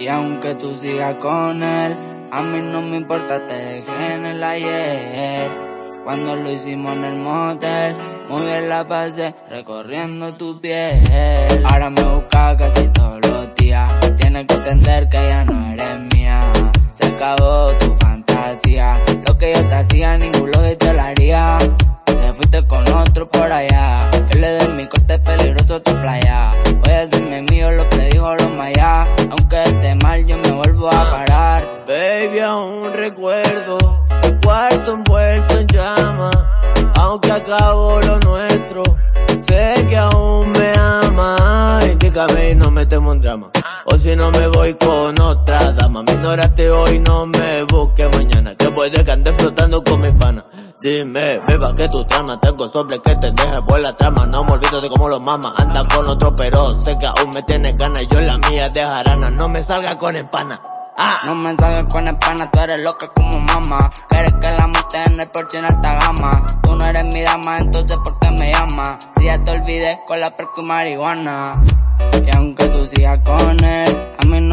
Y aunque tú sigas con él, a mí no me importa, te dejé en el ayer. Cuando lo hicimos en el motel, muy bien la pasé recorriendo tu piel. Ahora me busca casi todos los días, tienes que entender que ya no eres mía. Se acabó tu fantasía, lo que yo te hacía, ningún lo te lo haría. Te fuiste con otro por allá, que le de mi corte peligroso tu playa. Aún recuerdo el cuarto envuelto en llama, aunque acabó lo nuestro, sé que aún me ama. Indícame y no metemos en drama, o si no me voy con otra dama. Me ignoraste hoy, no me busques mañana, que puede que ande flotando con mi pana. Dime, beba, que tu trama, tengo sobre que te deje por la trama. No me olvido de cómo los mamas, anda con otro, pero sé que aún me tienes ganas. Yo la mía de jarana, no me salga con empana. Ah. No me salgas con espana, tú eres loca como mamá. Quieres que la monte en el porche en alta gama. Tú no eres mi dama, entonces ¿por qué me llamas? Si ya te olvidé con la perco y marihuana. Y aunque tú sigas con él, a mí no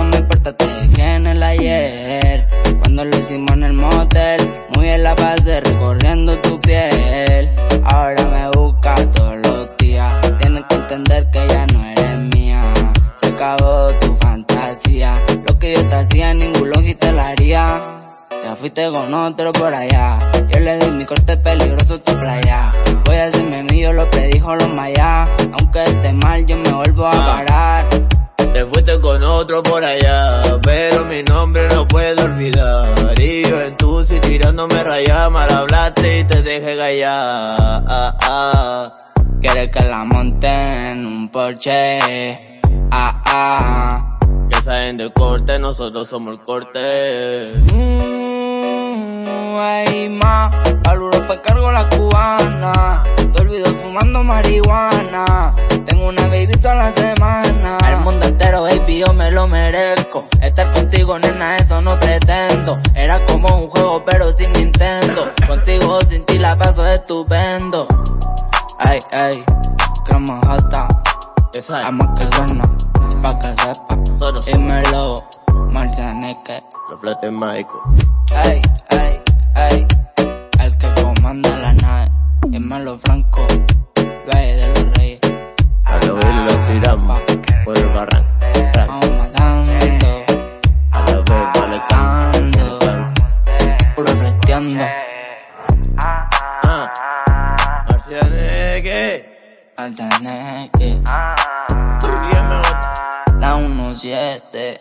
fuiste con otro por allá, yo le di mi corte peligroso tu playa. Voy a hacerme mío lo predijo los mayas, aunque esté mal yo me vuelvo a parar. Te fuiste con otro por allá, pero mi nombre no puedo olvidar. Y yo en tu si tirándome rayas, mal hablaste y te dejé callar. Ah, ah. Quieres que la monte en un Porsche, ah, ah. Ya saben de corte, nosotros somos el corte. Mmm, ma, al Europa cargo la cubana. Te olvido fumando marihuana. Tengo una baby toda la semana. El mundo entero, baby, yo me lo merezco. Estar contigo, nena, eso no pretendo. Era como un juego, pero sin Nintendo. Contigo, sin ti, la paso estupendo. Ay, ay, crema jota. Vamos que suena, pa' que sepa. Dímelo, Marcianeque. Los fletes mágicos. Ay, ay. hacia reggae. Altaneque. Ah, ah, ah, la 17.